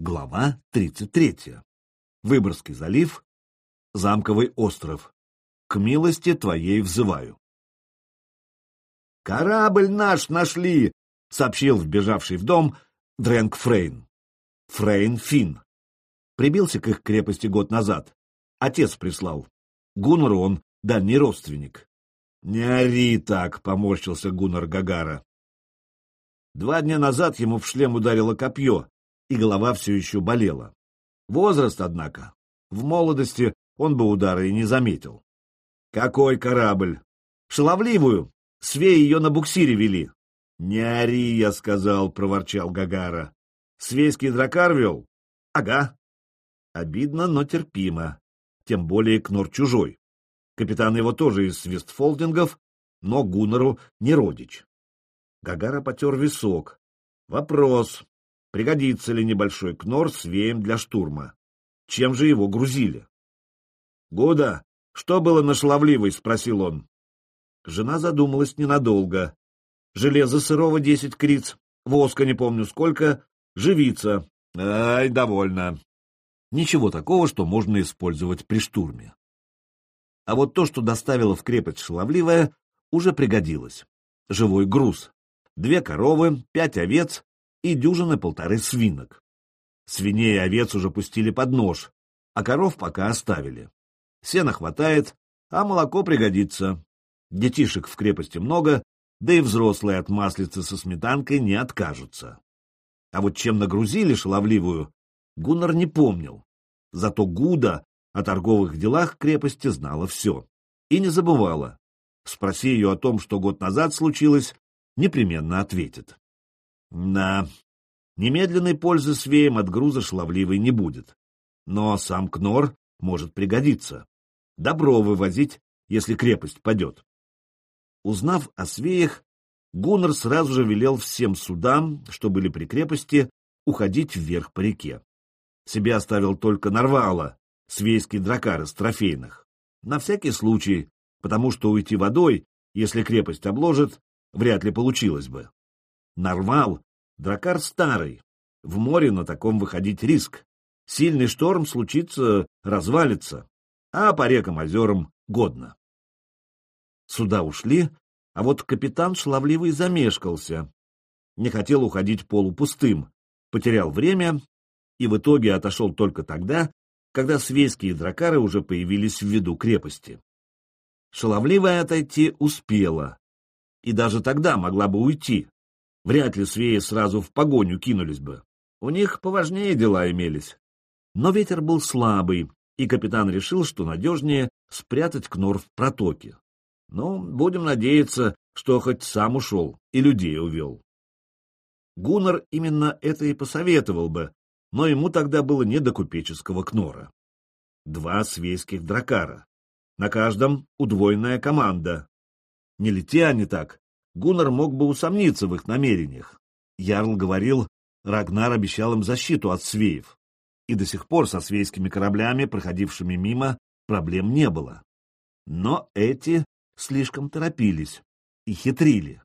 Глава 33. Выборгский залив, Замковый остров. К милости твоей взываю. «Корабль наш нашли!» — сообщил вбежавший в дом Дрэнк Фрейн. Фрейн Финн. Прибился к их крепости год назад. Отец прислал. Гуннеру он дальний родственник. «Не ори так!» — поморщился Гуннар Гагара. Два дня назад ему в шлем ударило копье, и голова все еще болела. Возраст, однако. В молодости он бы удара и не заметил. «Какой корабль?» «Шаловливую! Свеи ее на буксире вели!» «Не ори, я сказал», — проворчал Гагара. «Свейский дракар вел?» «Ага». Обидно, но терпимо. Тем более Кнор чужой. Капитан его тоже из Свистфолдингов, но Гуннеру не родич. Гагара потер висок. Вопрос, пригодится ли небольшой кнор с веем для штурма. Чем же его грузили? — Гуда, что было на шлавливой? — спросил он. Жена задумалась ненадолго. Железо сырого десять криц, воска не помню сколько, живица. Ай, довольно. Ничего такого, что можно использовать при штурме. А вот то, что доставила в крепость шаловливая, уже пригодилось. Живой груз. Две коровы, пять овец и дюжины полторы свинок. Свиней и овец уже пустили под нож, а коров пока оставили. Сена хватает, а молоко пригодится. Детишек в крепости много, да и взрослые от маслицы со сметанкой не откажутся. А вот чем нагрузили шаловливую, Гуннар не помнил. Зато Гуда о торговых делах крепости знала все. И не забывала. Спроси ее о том, что год назад случилось, непременно ответит. Да, немедленной пользы свеем от груза шлавливой не будет. Но сам Кнор может пригодиться. Добро вывозить, если крепость падет. Узнав о свеях, Гуннер сразу же велел всем судам, что были при крепости, уходить вверх по реке. Себе оставил только Нарвала, свейский дракар из трофейных. На всякий случай, потому что уйти водой, если крепость обложит, вряд ли получилось бы. Нарвал — дракар старый. В море на таком выходить риск. Сильный шторм случится, развалится, а по рекам, озерам годно. Суда ушли, а вот капитан шлавливый замешкался. Не хотел уходить полупустым, потерял время и в итоге отошел только тогда, когда свейские дракары уже появились в виду крепости. Шаловливая отойти успела, и даже тогда могла бы уйти, Вряд ли свеи сразу в погоню кинулись бы. У них поважнее дела имелись. Но ветер был слабый, и капитан решил, что надежнее спрятать Кнор в протоке. Ну, будем надеяться, что хоть сам ушел и людей увел. Гуннар именно это и посоветовал бы, но ему тогда было не до купеческого Кнора. Два свейских дракара. На каждом удвоенная команда. Не лети они так, Гуннар мог бы усомниться в их намерениях. Ярл говорил, Рагнар обещал им защиту от свеев. И до сих пор со свейскими кораблями, проходившими мимо, проблем не было. Но эти слишком торопились и хитрили.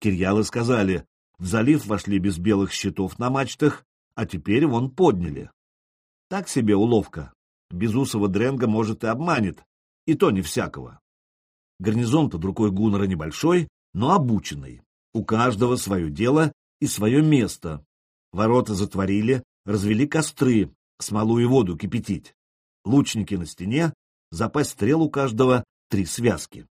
Кирьялы сказали, в залив вошли без белых щитов на мачтах, а теперь вон подняли. Так себе уловка. Безусого Дренга, может, и обманет, и то не всякого. Гарнизон под рукой Гуннера небольшой, но обученный. У каждого свое дело и свое место. Ворота затворили, развели костры, смолу и воду кипятить. Лучники на стене, запас стрел у каждого три связки.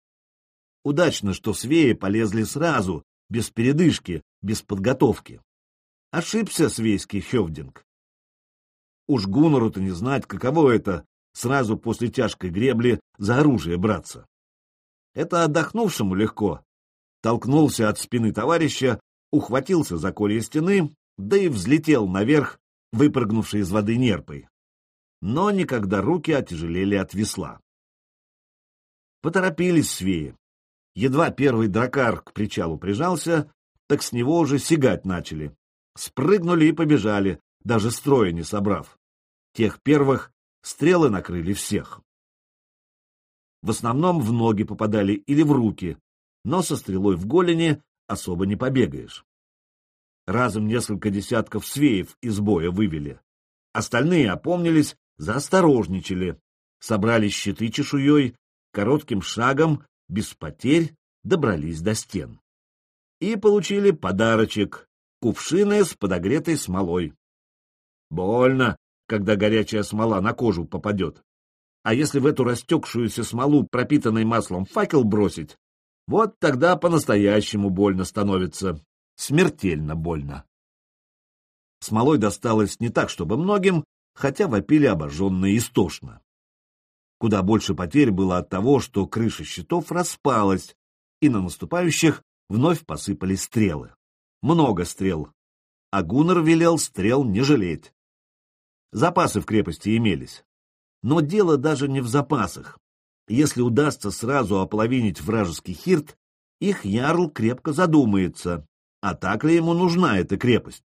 Удачно, что свеи полезли сразу, без передышки, без подготовки. Ошибся свейский Хевдинг. Уж Гуннеру-то не знать, каково это сразу после тяжкой гребли за оружие браться. Это отдохнувшему легко, толкнулся от спины товарища, ухватился за колья стены, да и взлетел наверх, выпрыгнувший из воды нерпой. Но никогда руки отяжелели от весла. Поторопились свеи. Едва первый дракар к причалу прижался, так с него уже сигать начали. Спрыгнули и побежали, даже строя не собрав. Тех первых стрелы накрыли всех. В основном в ноги попадали или в руки, но со стрелой в голени особо не побегаешь. Разом несколько десятков свеев из боя вывели, Остальные опомнились, заосторожничали, собрали щиты чешуей, коротким шагом, без потерь, добрались до стен. И получили подарочек — кувшины с подогретой смолой. Больно, когда горячая смола на кожу попадет. А если в эту растекшуюся смолу, пропитанной маслом, факел бросить, вот тогда по-настоящему больно становится. Смертельно больно. Смолой досталось не так, чтобы многим, хотя вопили обожженные истошно. Куда больше потерь было от того, что крыша щитов распалась, и на наступающих вновь посыпались стрелы. Много стрел. А Гуннер велел стрел не жалеть. Запасы в крепости имелись. Но дело даже не в запасах. Если удастся сразу ополовинить вражеский хирт, их ярл крепко задумается, а так ли ему нужна эта крепость.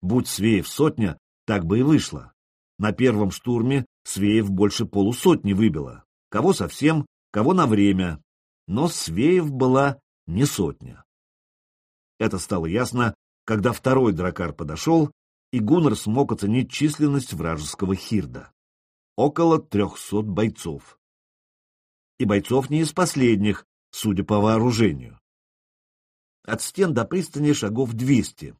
Будь Свеев сотня, так бы и вышло. На первом штурме Свеев больше полусотни выбило. Кого совсем, кого на время. Но Свеев была не сотня. Это стало ясно, когда второй дракар подошел, и Гуннар смог оценить численность вражеского хирда. Около трехсот бойцов. И бойцов не из последних, судя по вооружению. От стен до пристани шагов двести.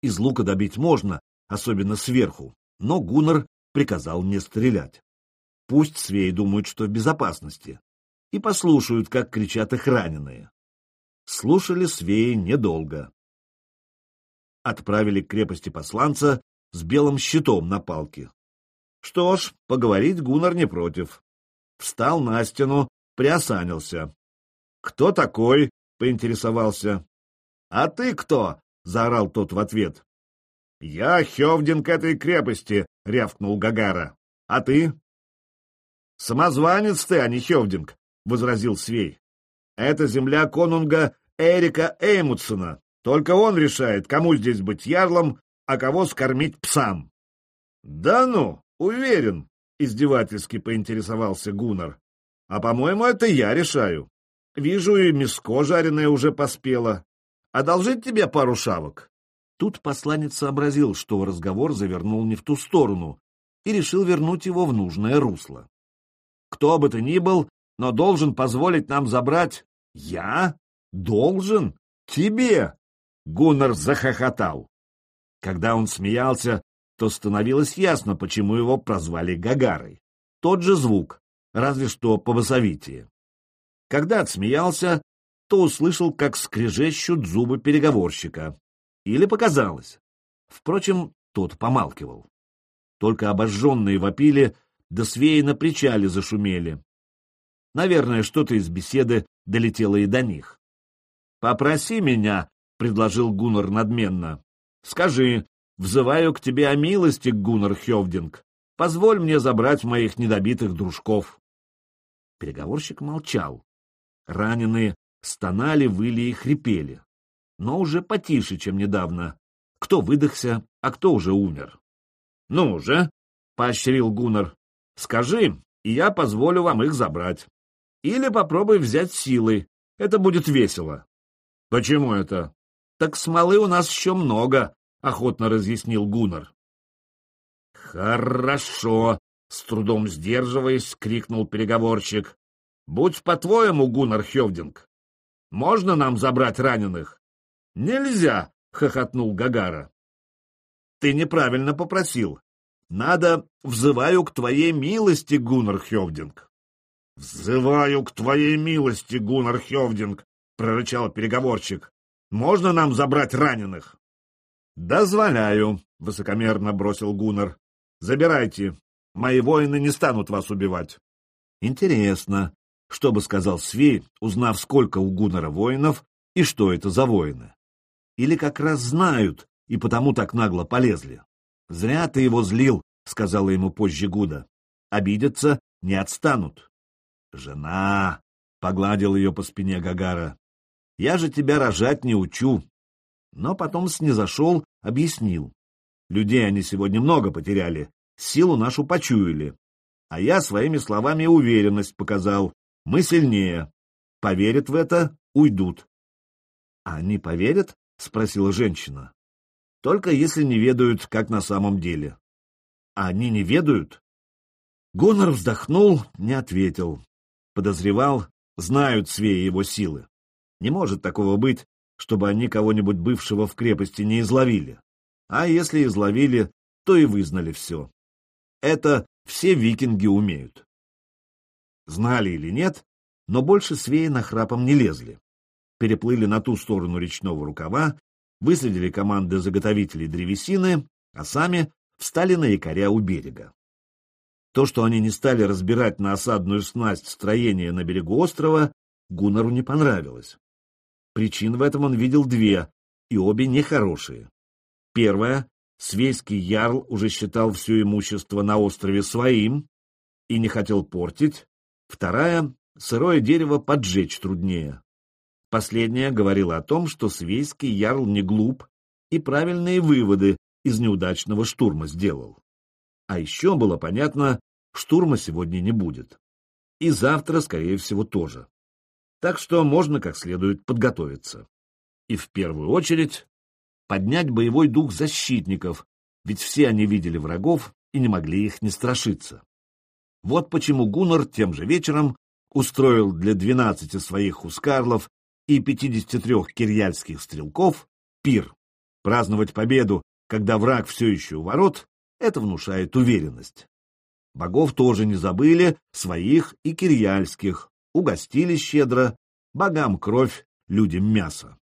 Из лука добить можно, особенно сверху, но Гуннар приказал не стрелять. Пусть свеи думают, что в безопасности, и послушают, как кричат их раненые. Слушали свеи недолго. Отправили к крепости посланца с белым щитом на палке. Что ж, поговорить Гуннар не против. Встал на стену, приосанился. «Кто такой?» — поинтересовался. «А ты кто?» — заорал тот в ответ. «Я Хевдинг этой крепости», — рявкнул Гагара. «А ты?» «Самозванец ты, а не Хевдинг», — возразил Свей. «Это земля конунга Эрика Эймутсона. Только он решает, кому здесь быть ярлом, а кого скормить псам». «Да ну, уверен», — издевательски поинтересовался Гуннар. «А, по-моему, это я решаю. Вижу, и мяско жареное уже поспело. Одолжить тебе пару шавок?» Тут посланец сообразил, что разговор завернул не в ту сторону, и решил вернуть его в нужное русло. «Кто бы ты ни был, но должен позволить нам забрать...» «Я? Должен? Тебе?» Гуннар захохотал. Когда он смеялся, то становилось ясно, почему его прозвали Гагарой. Тот же звук, разве что по басовитии. Когда отсмеялся, то услышал, как скрежещут зубы переговорщика. Или показалось. Впрочем, тот помалкивал. Только обожженные вопили, да свеи на причале зашумели. Наверное, что-то из беседы долетело и до них. «Попроси меня», — предложил Гуннар надменно. «Скажи, взываю к тебе о милости, Гуннар Хевдинг. Позволь мне забрать моих недобитых дружков». Переговорщик молчал. Раненые стонали, выли и хрипели но уже потише, чем недавно. Кто выдохся, а кто уже умер. — Ну же, — поощрил Гуннар, — скажи, и я позволю вам их забрать. Или попробуй взять силой, это будет весело. — Почему это? — Так смолы у нас еще много, — охотно разъяснил Гуннар. — Хорошо, — с трудом сдерживаясь, крикнул переговорщик. — Будь по-твоему, Гуннар Хевдинг. Можно нам забрать раненых? Нельзя, хохотнул Гагара. Ты неправильно попросил. Надо взываю к твоей милости, Гуннар Хевдинг. Взываю к твоей милости, Гуннар Хевдинг, прорычал переговорщик. Можно нам забрать раненых? Дозволяю, высокомерно бросил Гуннар. Забирайте. Мои воины не станут вас убивать. Интересно, что бы сказал Свей, узнав, сколько у Гуннара воинов и что это за воины. Или как раз знают, и потому так нагло полезли? Зря ты его злил, — сказала ему позже Гуда. Обидятся, не отстанут. Жена, — погладил ее по спине Гагара, — я же тебя рожать не учу. Но потом снизошел, объяснил. Людей они сегодня много потеряли, силу нашу почуяли. А я своими словами уверенность показал. Мы сильнее. Поверят в это — уйдут. А они поверят? — спросила женщина. — Только если не ведают, как на самом деле. А они не ведают? Гонор вздохнул, не ответил. Подозревал, знают свеи его силы. Не может такого быть, чтобы они кого-нибудь бывшего в крепости не изловили. А если изловили, то и вызнали все. Это все викинги умеют. Знали или нет, но больше свеи на храпом не лезли. Переплыли на ту сторону речного рукава, выследили команды заготовителей древесины, а сами встали на якоря у берега. То, что они не стали разбирать на осадную снасть строение на берегу острова, Гуннару не понравилось. Причин в этом он видел две, и обе нехорошие. Первая — свейский ярл уже считал все имущество на острове своим и не хотел портить. Вторая — сырое дерево поджечь труднее. Последняя говорила о том, что свейский ярл не глуп и правильные выводы из неудачного штурма сделал. А еще было понятно, штурма сегодня не будет. И завтра, скорее всего, тоже. Так что можно как следует подготовиться. И в первую очередь поднять боевой дух защитников, ведь все они видели врагов и не могли их не страшиться. Вот почему Гуннар тем же вечером устроил для двенадцати своих хускарлов и 53 кирьяльских стрелков пир. Праздновать победу, когда враг все еще у ворот, это внушает уверенность. Богов тоже не забыли, своих и кирьяльских, угостили щедро, богам кровь, людям мясо.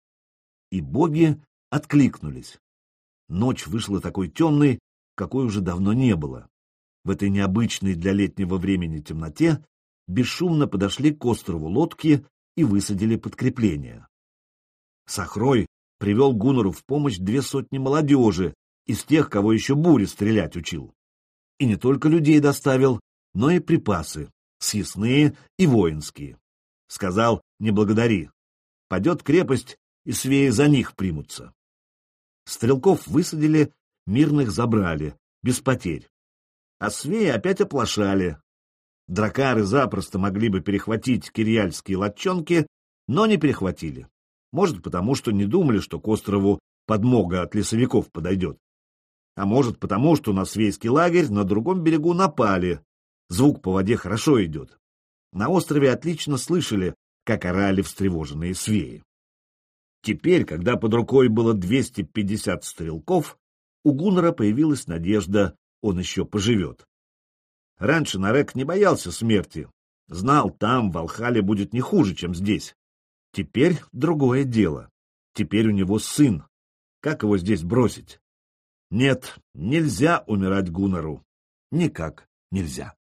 И боги откликнулись. Ночь вышла такой темной, какой уже давно не было. В этой необычной для летнего времени темноте бесшумно подошли к острову лодки и высадили подкрепление. Сахрой привел Гунору в помощь две сотни молодежи, из тех, кого еще бури стрелять учил. И не только людей доставил, но и припасы, съестные и воинские. Сказал, не благодари. Падет крепость, и свеи за них примутся. Стрелков высадили, мирных забрали, без потерь. А свеи опять оплошали. Дракары запросто могли бы перехватить кирьяльские латчонки, но не перехватили. Может, потому что не думали, что к острову подмога от лесовиков подойдет. А может, потому что на свейский лагерь на другом берегу напали. Звук по воде хорошо идет. На острове отлично слышали, как орали встревоженные свеи. Теперь, когда под рукой было 250 стрелков, у Гуннера появилась надежда, он еще поживет. Раньше Нарек не боялся смерти, знал, там, в Алхале, будет не хуже, чем здесь. Теперь другое дело. Теперь у него сын. Как его здесь бросить? Нет, нельзя умирать Гуннеру. Никак нельзя.